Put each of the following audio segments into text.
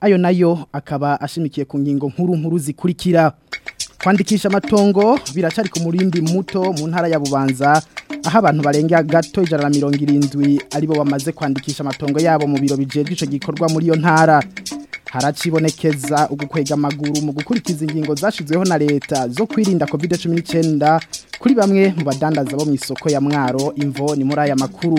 ayo nayo akaba ashimikiye ku ngingo nkuru nkuru zikurikira kwandikisha amatongo biracari ku murindi muto mu ntara ya Bubanza aho abantu barenga gato ijana na mirongo irindwi aribo bamaze kwandikisha amatongo yabo mu biro bijeje icyo gikorwa muri iyo ntara haracibonekeza ugukwega amaguru mu gukurikiza ingingo zashyizweho na leta zo kwirinda covid cumi n'icyenda kuri bamwe mu badandaza bo mu isoko ya mwaro imvo ni muri aya makuru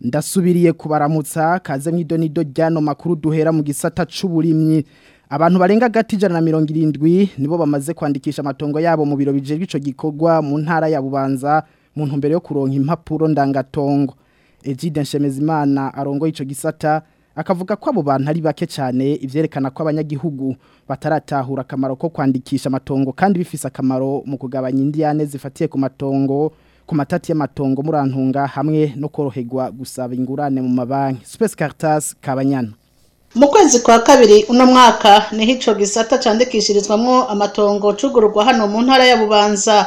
ndasubiriye kubaramutsa kaze mw'idonido ryano makuru duhera mu gisata c'uburimyi Abantu barenga agati ijana na mirongo irindwi nibo bamaze kwandikisha amatongo yabo mu biro bijejwe ico gikorwa mu ntara ya Bubanza mu ntumbero yo kuronka impapuro ndangatongo. Egide Nshemezimana arongoye icyo gisata akavuga ko abo bantu ari bake cyane ibyerekana ko abanyagihugu bataratahura akamaro ko kwandikisha amatongo kandi bifise akamaro mu kugabanya Indiane zifatiye ku matongo ku matati y'amatongo murantunga hamwe no koroherwa gusaba ingurane mu mabanki Space Caritas Kabanyana mu kwezi kwa kabiri uno mwaka niho icyo gisata cyandikishirizwamo amatongo acugururwa hano mu ntara ya bubanza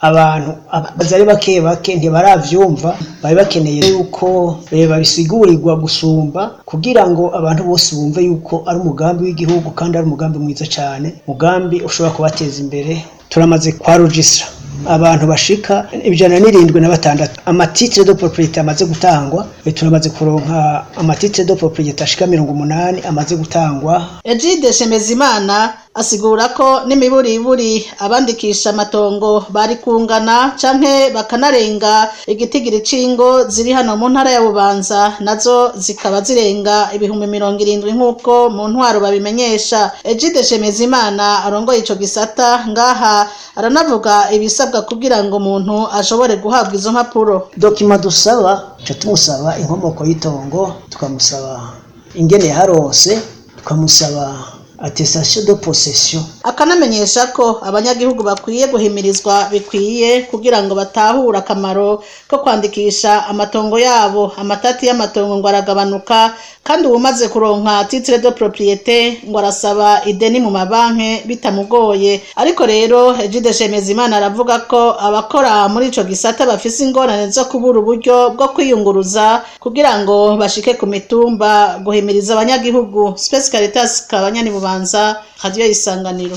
abantu bazari bake bake ntibaravyumva bari bakeneye yuko eh, babisigurirwa gusumba kugira ngo abantu bose bumve yuko ari umugambi w'igihugu kandi ari umugambi mwiza cyane umugambi ushobora kubateza imbere turamaze kwa registra abantu bashika ijana n'irindwi na batandatu amatitre de propriete amaze gutangwa eh, turamaze kuronka amatitre de propriete ashika mirongo umunani amaze gutangwa Egide Semezimana asigura ko n'imiburiburi abandikisha amatongo bari kungana canke bakanarenga igitigiri c'ingo ziri hano mu ntara ya bubanza nazo zikaba zirenga ibihumbi mirongo irindwi nk'uko mu ntwaro babimenyesha egide shemezimana arongoye icyo gisata ngaha aranavuga ibisabwa kugira ngo umuntu ashobore guhabwa izo mpapuro dokima dusaba tuca tumusaba inkomoko y'itongo tukamusaba ingene yaharose tukamusaba attestation de possession akanamenyesha ko abanyagihugu bakwiye guhimirizwa bikwiye kugira ngo batahure akamaro ko kwandikisha amatongo yabo amatati y'amatongo ngo aragabanuka kandi uwumaze kuronka titre de propriété ngo arasaba ideni mu mabanki bitamugoye ariko rero Egide Shemezimana aravuga ko abakora muri icyo gisate bafise ingorane zo kubura uburyo bwo kwiyunguruza kugira ngo bashike ku mitumba guhimiriza abanyagihugu spes caritas kamanza radio isanganiro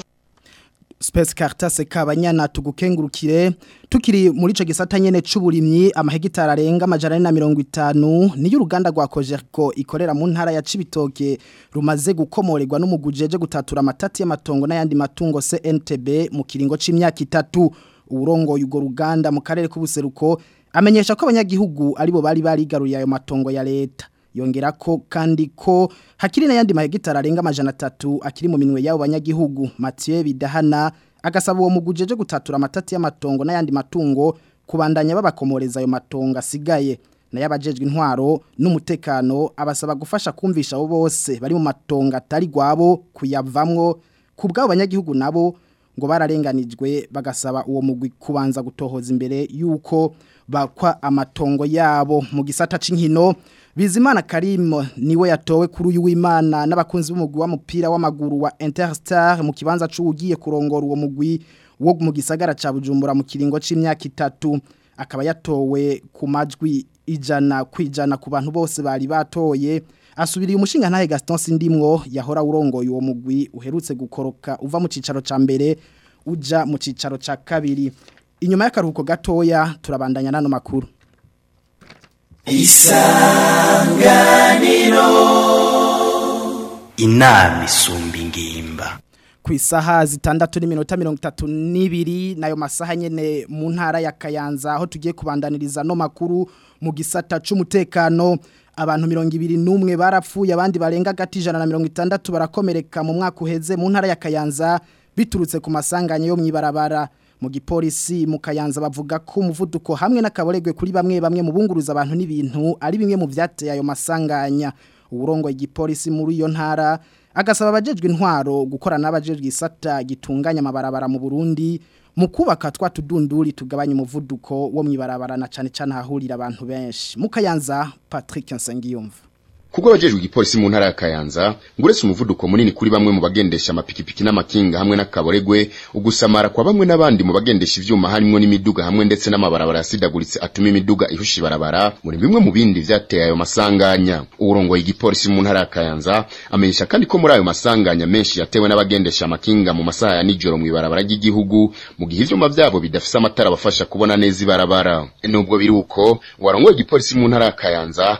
Space Cartas kabanyana tugukengurukire tukiri muri ico gisata nyene c'uburimyi amahegitara arenga amajana na 50 niyo uruganda rwa Cogerco ikorera mu ntara ya Cibitoke rumaze gukomorerwa n'umugujeje gutatura amatati y'amatongo n'ayandi matungo CNTB mu kiringo c'imyaka itatu urongoye urwo ruganda mu karere k'ubuseruko amenyesha ko abanyagihugu aribo bari barigaruye ayo matongo ya leta yongera ko kandi ko hakiri n'ayandi mahegitari arenga amajana atatu akiri mu minwe y'abo banyagihugu Mathieu Bidahana agasaba uwo mugujeje gutatura amatati y'amatongo n'ayandi matungo kubandanya babakomoreza ayo matongo asigaye nayo abajejwe intwaro n'umutekano abasaba gufasha kumvisha abo bose bari mu matongo atari rwabo kuyavamwo ku bw'abo banyagihugu nabo ngo bararenganijwe bagasaba uwo mugwi kubanza gutohoza imbere yuko bakwa amatongo yabo mu gisata c'inkino bizimana Karim niwe yatowe kuri uyu w'imana n'abakunzi b'umugwi w'umupira w'amaguru wa interstar mu kibanza cy'uwugiye kurongora uwo mugwi wo mu gisagara cya bujumbura mu kiringo cy'imyaka itatu akaba yatowe ku majwi ijana kwijana ku bantu bose bari batoye asubiriye umushinga ntahe gaston sindimwo yahora urongoye uwo mugwi uherutse gukoroka uva mu cyicaro ca mbere ujya mu cyicaro cya kabiri inyuma y'akaruhuko gatoya turabandanya n'ano makuru isanganiro inama isumba ingimba ku isaha zitandatu n'iminota mirongo itatu n'ibiri nayo masaha nyine mu ntara ya kayanza aho tugiye kubandaniriza no makuru mu gisata cy'umutekano abantu mirongo ibiri n'umwe barapfuye abandi barenga agati ijana na mirongo itandatu barakomereka mu mwaka uheze mu ntara ya kayanza biturutse ku masanganya yo mu ibarabara mu gipolisi mu bavuga ko umuvuduko hamwe n'akaboregwe kuri bamwe bamwe mu bunguruza abantu n'ibintu ari bimwe mu byateye ayo masanganya uburongo igipolisi muri iyo ntara agasaba abajejwe intwaro gukora n'abajejwe isata gitunganya amabarabara mu Burundi mu kubaka twa tudunduri tugabanya umuvuduko wo mu ibarabara na cyane cyane ahahurira abantu benshi mukayanza Patrick Nsengiyumva kuko abajejwe igipolisi mu ntara ya Kayanza nguretse umuvuduko munini kuri bamwe mu bagendesha amapikipiki n'amakinga hamwe n'akaboregwe ugusamara kwa bamwe n'abandi mu bagendesha ivyuma harimo n'imiduga hamwe ndetse n'amabarabara yasidaguritse atuma imiduga ihushi barabara muri bimwe mu bindi vyateye ayo masanganya urongoye igipolisi mu ntara ya Kayanza amenyesha kandi ko muri ayo masanganya menshi yatewe n'abagendesha amakinga mu masaha ya nijoro mu ibarabara ry'igihugu mu gihe ivyuma vyabo bidafise amatara abafasha kubona neza ibarabara nubwo biruko warongoye igipolisi mu ntara ya Kayanza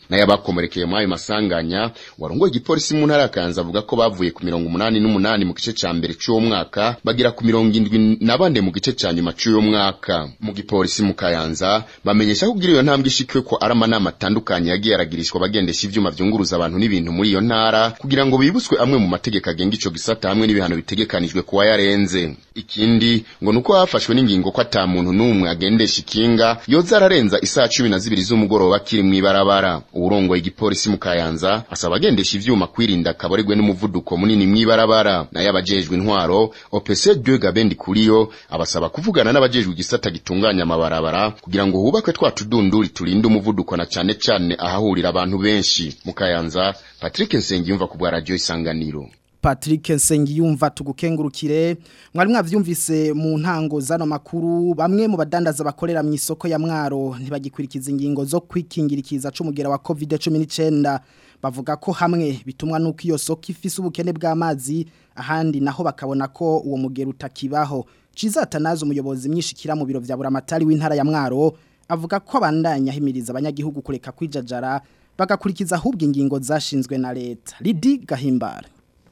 n'ay'abakomerekeye muri ayo masanganya warongoye igipolisi mu ntara ya avuga ko bavuye ku mirongo umunani n'umunani mu gice cya mbere c'uwo mwaka bagera ku mirongo indwi na bane mu gice ca nyuma c'uyo mwaka mu gipolisi mu Kayanza bamenyesha ko kugira iyo ntambwe ishikiwe ko ari amanama atandukanye yagiye aragirishwa bagendesha ibyuma byunguruza abantu n'ibintu muri iyo ntara kugira ngo bibuswe amwe mu mategeko agenga ico gisata hamwe n'ibihano bitegekanijwe kuwa yarenze ikindi ngo ni uko hafashwe n'ingingo ko ata n'umwe agendesha ikinga yoza ararenza isaha cumi na zibiri z'umugoroba mu ibarabara. urongo igipolisi mu Kayanza asaba agendesha ivyuma kwirinda kabaregwe n'umuvuduko munini mw'ibarabara naye abajejwe intwaro OPC Dieu Gabendi kuriyo abasaba kuvugana n'abajejwe igisata gitunganya amabarabara kugira ngo hubakwe twa tudunduri turinde umuvuduko na cyane cyane ahahurira abantu benshi mu Kayanza Patrick Nsengiyumva ku bwa radio Isanganiro Patrick Nsengiyumva tugukengurukire mwari mwavyumvise mu ntango zano makuru bamwe mu badandaza bakorera mu isoko ya mwaro ntibagikurikiza ingingo zo kwikingirikiza c'umugera wa COVID-19 bavuga ko hamwe bitumwa nuko iyo soko ifise ubukene bw'amazi ahandi naho bakabona ko uwo mugera utakibaho cizatanaza umuyobozi mwishikira mu biro vya buramatari w'intara ya mwaro avuga ko abandanya himiriza abanyagihugu kureka kwijajara bagakurikiza ahubwo ingingo zashinzwe na leta Lidi Gahimbara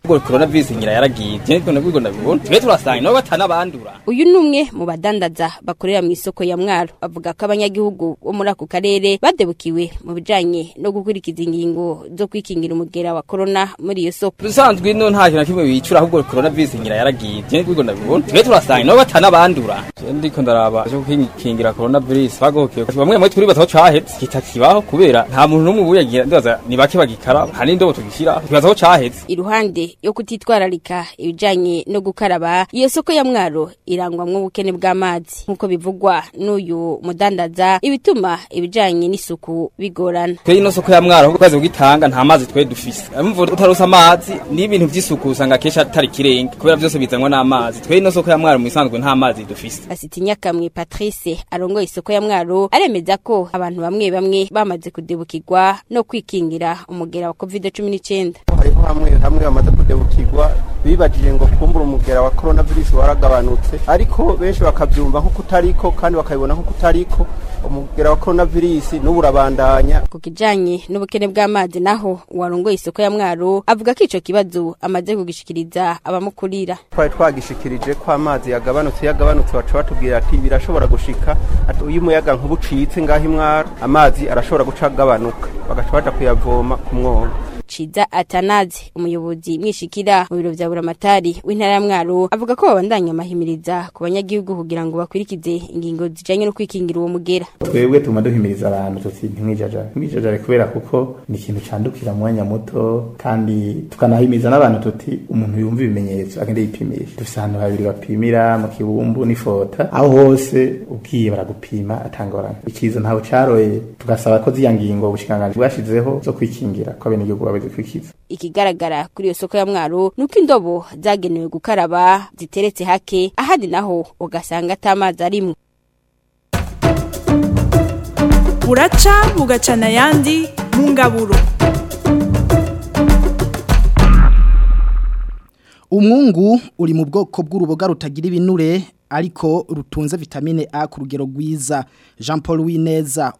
ubwo coronavirus ngira yaragiye je nabwo nabibona twe turasanga no batanabandura uyu numwe mu badandaza bakorera mu isoko ya mwaro bavuga ko abanyagihugu bo muri ako karere badebukiwe mu bijyanye no gukurikiza ingingo zo kwikingira umugera wa corona muri iyo soko bisanzwe no nta kintu kimwe bicura ahubwo coronavirus ngira yaragiye je nabwo nabibona twe turasanga no batanabandura ndiko ndaraba cyo kwikingira coronavirus bagokiye bamwe muri turi bataho cahetse kitakibaho kubera nta muntu n'umwe buyagira ndaza ni bake bagikaraba hari ndobo tugishyira kibazaho cahetse iruhande yo kutitwararika ibijyanye no gukaraba iyo soko ya mwaro irangwamo ubukene bw'amazi nk'uko bivugwa n'uyu mudandaza ibituma ibijyanye n'isuku bigorana twe ino soko ya mwaro kuko ukwezi kugitanga nta mazi twe dufise imvura utarusa amazi ni ibintu by'isuku usanga kenshi atari kirenga kubera byose bizanwa n'amazi twe ino soko ya mwaro mu isanzwe nta mazi dufise asiti nyakamwe patrice arongoye isoko ya mwaro aremeza ko abantu bamwe bamwe bamaze kudebukirwa no kwikingira umugera wa covid cumi n'icyenda hariho hamwe hamwe bamaze gukebukirwa bibagije ngo kumbura umugera wa korona virusi waragabanutse ariko benshi bakabyumva nk'uko kutariko kandi bakabibona nk'uko kutariko umugera wa korona virusi n'ubu urabandanya ku kijyanye n'ubukene bw'amazi naho uwarongoye isoko ya mwaro avuga ko icyo kibazo amaze kugishikiriza abamukurira twari twagishikirije ko amazi yagabanutse yagabanutse baca batubwira ati birashobora gushika iyo umuyaga nk’ubucitse ucitse ngaho imwaro amazi arashobora guca agabanuka bagaca baja kuyavoma ku mwobo ciza atanazi umuyobozi mwishikira mu biro vya buramatari w'intara ya mwaro avuga ko babandanya amahimiriza ku banyagihugu kugira ngo bakwirikize ingingo zijanye no kwikingira uwo mugera twebwe tuma duhimiriza abantu tuti ntimwijajare mwijajare kubera kuko ni ikintu candukira mwanya muto kandi tukanahimiriza n'abantu tuti umuntu yumva ibimenyetso agende yipimisha dufise ahantu habiri bapimira mu kibumbu n'ifota aho hose ugiye baragupima atangorana ikiza ntaho caroye tugasaba ko ziyangingo ubushikiranganji bwashizeho zo kwikingira ko abenegihugu bajya kwikiza ikigaragara kuri iyo soko ya mwaro nuko indobo zagenewe gukaraba ziteretse hake ahandi naho ugasanga atamazi arimo buraca bugacana ayandi mu ngaburo umwungu uri mu bwoko bw'uruboga rutagira ibinure ariko rutunze vitamine a ku rugero rwiza jean paul wineza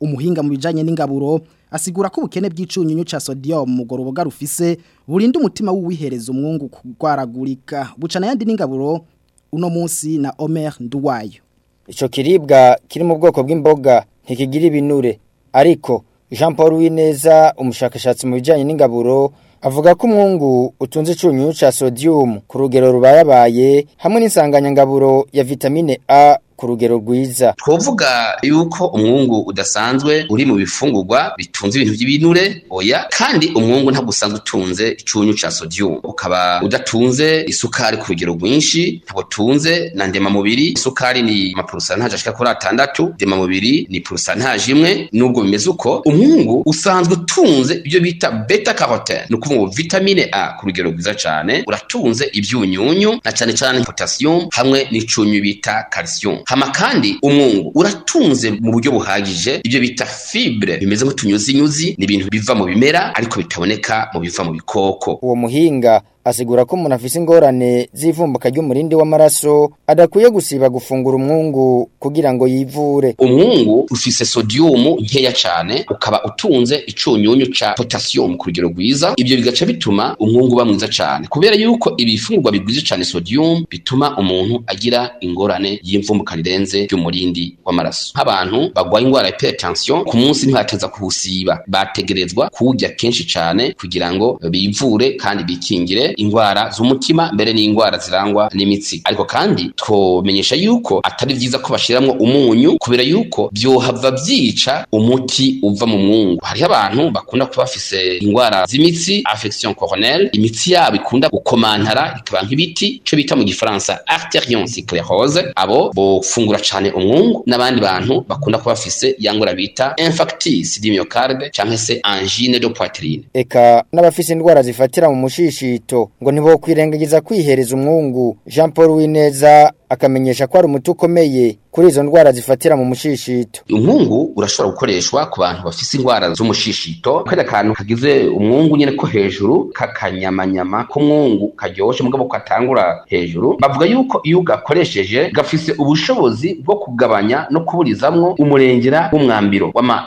umuhinga mu bijyanye n'ingaburo asigura ko ubukene bw'icunyinyu ca sodium mugoro boga rufise burinda umutima w'uwihereza umwungu kugwaragurika bucana yandi n'ingaburo uno munsi na Omer Nduwayo Ico kiribwa kiri mu bwoko bw'imboga ntikigira ibinure ariko Jean Paul Wineza umushakashatsi mu bijanye n'ingaburo avuga ko umwungu utunze icunyinyu ca sodium ku rugero rubayabaye hamwe n'insanganyangaburo ya vitamine A ku rugero rwiza twovuga yuko umwungu udasanzwe uri mu bifungurwa bitunze ibintu by'ibinure oya kandi umwungu ntabwo usanga utunze icyunyu cya sodium ukaba udatunze isukari ku rugero rwinshi ntabwo utunze na ndemamubiri isukari ni amapurusantaje ashika kuri atandatu ndemamubiri ni purusantaje imwe nubwo bimeze uko umwungu usanzwe utunze ibyo bita beta carotene ni ukuvuga ngo vitamine a ku rugero rwiza cyane uratunze ibyunyunyu na cyane cyane potassium hamwe n'icyunyu bita calcium hama kandi umwungu uratunze mu buryo buhagije ibyo bita fibre bimeze nk'utunyuzinyuzi ni ibintu biva mu bimera ariko bitaboneka mu biva mu bikoko uwo muhinga asigura ko umuntu afise ingorane z'ivumbuka ry'umurindi w'amaraso adakwiye gusiba gufungura umwungu kugira ngo yivure umwungu ufise sodiyumu nkeya cyane ukaba utunze icunyunyu cya potasiyumu ku rugero rwiza ibyo bigaca bituma umwungu uba mwiza cyane kubera yuko ibifungurwa bigwiza cyane sodiyumu bituma umuntu agira ingorane y'imvumbuka rirenze ry'umurindi w'amaraso nk'abantu bagwaye indwara ya hypertension ku munsi ntibateza kuwusiba bategerezwa kuwurya kenshi cyane kugira ngo bivure kandi bikingire indwara z'umutima mbere n'indwara zirangwa n'imitsi ariko kandi twomenyesha yuko atari vyiza ko bashiramwo umunyu kubera yuko vyohava vyica umuti uva mu mwungu hariho abantu bakunda kuba bafise indwara z'imitsi affection coronelle imitsi yabo ikunda gukomantara ikaba nk'ibiti co bita mu gifaransa arterion sclerose abo bofungura cane umwungu n'abandi bantu bakunda kuba bafise yangura bita infarctus du myocarde se angine de poitrine eka n'abafise indwara zifatira mu mushishito ngo nibo kwirengagiza kwihereza umwungu jean paul wineza akamenyesha ko hari umuti ukomeye kuri izo ndwara zifatira mu mushishito umwungu urashobora gukoreshwa ku bantu bafite indwara z'umushishito kariya kantu kagize umwungu nyine ko hejuru kakanyamanyama k'umwungu karyoshye mugabo katangura hejuru bavuga yuko iyo ugakoresheje gafise ubushobozi bwo kugabanya no kuburizamo umurengera w'umwambiro w'ama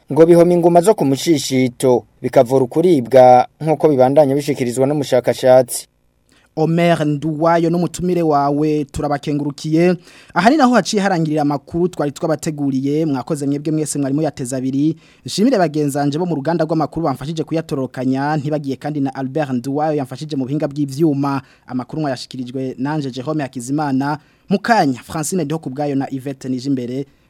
ngo bihome inguma zo kumushishito bikavura ukuribwa nk'uko bibandanya bishikirizwa n'umushakashatsi Omer Nduwayo n'umutumire wawe turabakengurukiye aha naho haciye harangirira amakuru twari twabateguriye mwakoze mwebwe mwese mwarimu yateza abiri nshimire bagenzanje bo mu ruganda rw'amakuru bamfashije kuyatorokanya ntibagiye kandi na Albert Nduwayo yamfashije mu bihinga by'ivyuma amakuru mwayashikirijwe nanje Jerome Akizimana mukanya Francine Dokubgayo na Yvette Nijimbere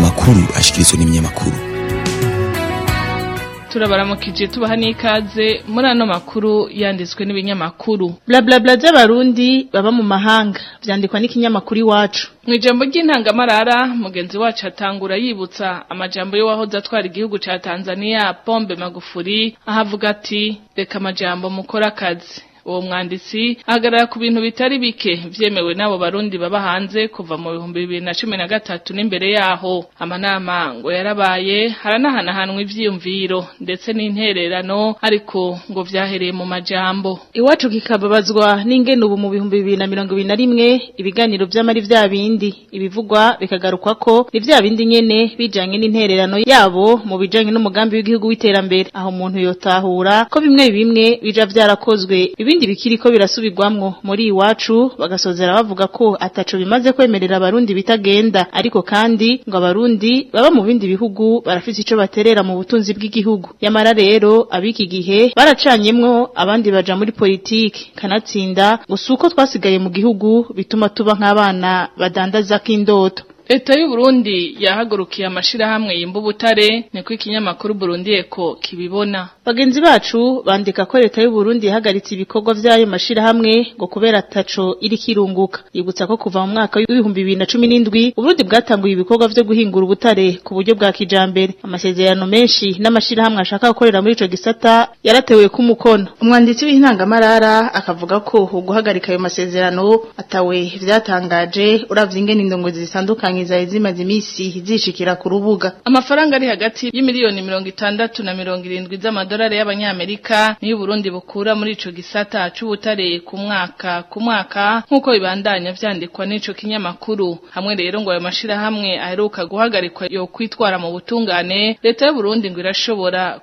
makuru ashyikirizwa n'ibinyamakuru turabaramukije tubaha n'ikaze muri ano makuru yanditswe n'ibinyamakuru blabla by'abarundi baba mu mahanga byandikwa n'ikinyamakuru iwacu mu ijambo ry'intangamarara mugenzi wacu atangura yibutsa amajambo yo atwara igihugu cya tanzania pombe magufuri ahavuga ati reka amajambo mukora akazi uwo mwanditsi ahagarara ku bintu bitari bike vyemewe n'abo barundi baba hanze kuva mu bihumbi bibiri na cumi na gatatu n'imbere yaho amanama ngo yarabaye haranahanahanwa ivyiyumviro ndetse n'intererano ariko ngo vyahereye mu majambo iwacu kikababazwa n'ingene ubu mu bihumbi bibiri mirongo ibiri rimwe ibiganiro byamari vya bindi ibivugwa bikagarukwa ko ni vya bindi nyene bijanye n'intererano yabo mu bijanye n'umugambi w'igihugu w'iterambere aho umuntu yotahura ko bimwe bimwe bija vyarakozwe ibi ibindi bikiriko birasubirwamwo muri iwacu bagasozera bavuga ko ataco bimaze kwemerera abarundi bitagenda ariko kandi ngo abarundi baba mu bindi bihugu barafite ico baterera mu butunzi bw'igihugu yamara rero abiki gihe baracanyemwo abandi baja muri politiki kanatsinda gusuko twasigaye mu gihugu bituma tuba nk'abana badandaza k'indoto leta y'u Burundi yahagurukiye amashirahamwe yimba ubutare niko ikinyamakuru Burundi Eko kibibona bagenzi bacu bandika ko leta y'u Burundi yahagaritse ibikorwa by'ayo mashirahamwe ngo kubera tacho iri kirunguka yibutsa ko kuva mu mwaka w'ibihumbi bibiri na cumi n'indwi Burundi bwatanguye ibikorwa byo guhingura ubutare ku buryo bwa kijambere amasezerano menshi n'amashirahamwe ashaka gukorera muri ico gisata yaratewe ku mukono umwanditsi w'intangamarara akavuga ko uguhagarika ayo masezerano atawe byatangaje uravye ingene indongo zitandukanye kurangiza izimaze iminsi zishikira ku rubuga amafaranga ari hagati y'imiliyoni mirongo itandatu na mirongo irindwi z'amadolari y'abanyamerika niyo Burundi bukura muri icyo gisata c'ubutare ku mwaka ku mwaka nk'uko bibandanya byandikwa n'ico kinyamakuru hamwe rero ngo ayo mashira aheruka guhagarikwa yo kwitwara mu butungane leta y'u Burundi ngo irashobora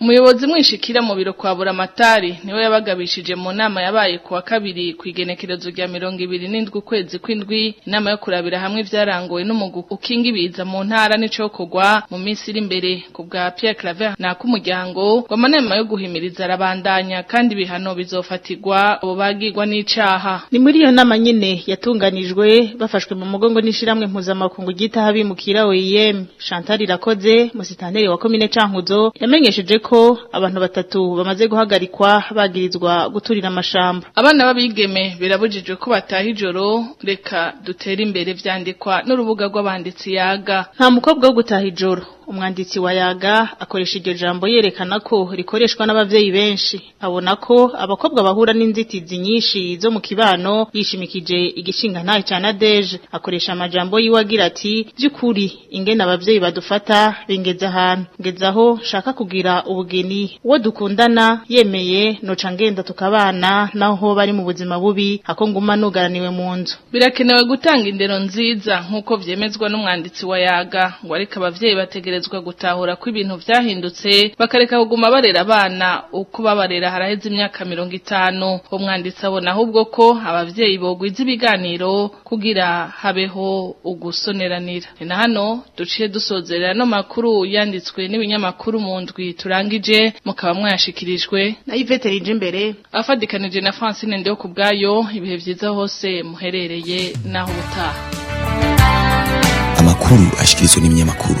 umuyobozi mwishikira mu biro kwa Buramatari niwe yabagabishije mu nama yabaye kuwa kabiri ku igenekerezo rya mirongo ibiri n'indwi ukwezi kw'indwi inama yo kurabira hamwe vyarangowe n'umugu ukinga ibiza mu ntara n'ico kugwa mu minsi iri imbere ku bwa Pierre Claver na k'umuryango w'amanama yo guhimiriza rabandanya kandi ibihano bizofatirwa abo bagirwa n'icaha ni muri iyo nama nyene yatunganijwe bafa byafashwe mu mugongo n'ishiramwe mpuzamakungu gitaha bimukira OIM e Chantal Irakoze musitanteri wa commune Cankuzo yamenyesheje ko abantu batatu bamaze guhagarikwa bagirizwa guturira amashamba abana babigeme birabujijwe ko bataha reka dutere imbere vyandikwa n'urubuga rw'abanditsi yaga nta mukobwa wo gutahijoro. umwanditsi wa yaga akoresha iryo jambo yerekana ko rikoreshwa n'abavyeyi benshi abona ko abakobwa bahura n'inzitizi nyinshi zo mu kibano yishimikije igishingantahe ca Nadeje akoresha amajambo yiwe agira ati by'ukuri ingene abavyeyi badufata bingeza ahantu ngezaho nshaka kugira ubugeni uwo dukundana yemeye noca ngenda tukabana naho bari mu buzima bubi ako nguma nugaraniwe mu nzu birakenewe gutanga indero nziza nk'uko vyemezwa n'umwanditsi wa yaga ngo ariko abavyeyi bategera bategerezwa gutahura ko ibintu byahindutse bakareka kuguma barera abana uko babarera haraheze imyaka mirongo itanu umwanditsi abona ahubwo ko ababyeyi bogwiza ibiganiro kugira habeho ugusoneranira na hano duciye dusozerera no makuru yanditswe n'ibinyamakuru mu ndwi turangije mukaba mwayashikirijwe na Yvette Rinjimbere afadikanije na Francine Ndeyo kubgayo ibihe byiza hose muherereye naho utaha amakuru ashikirizwa n'ibinyamakuru